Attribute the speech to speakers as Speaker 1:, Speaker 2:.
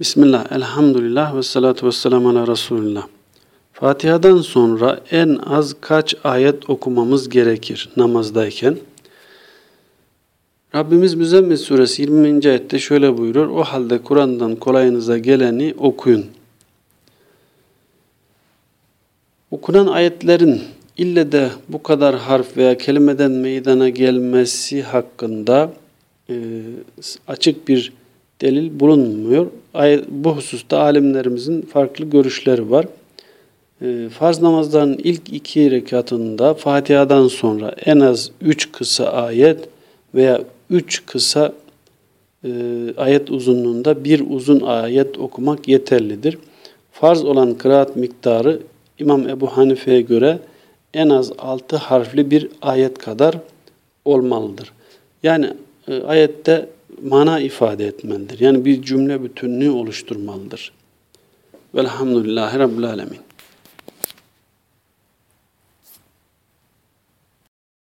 Speaker 1: Bismillah, elhamdülillah ve salatu ve selamu ala Resulillah. Fatiha'dan sonra en az kaç ayet okumamız gerekir namazdayken? Rabbimiz Müzzemmil suresi 20. ayette şöyle buyurur. O halde Kur'an'dan kolayınıza geleni okuyun. Okunan ayetlerin ille de bu kadar harf veya kelimeden meydana gelmesi hakkında e, açık bir delil bulunmuyor. Bu hususta alimlerimizin farklı görüşleri var. Ee, farz namazların ilk iki rekatında Fatiha'dan sonra en az üç kısa ayet veya üç kısa e, ayet uzunluğunda bir uzun ayet okumak yeterlidir. Farz olan kıraat miktarı İmam Ebu Hanife'ye göre en az altı harfli bir ayet kadar olmalıdır. Yani e, ayette mana ifade etmelidir. Yani bir cümle bütünlüğü oluşturmalıdır. Velhamdülillahi Rabbil Alemin.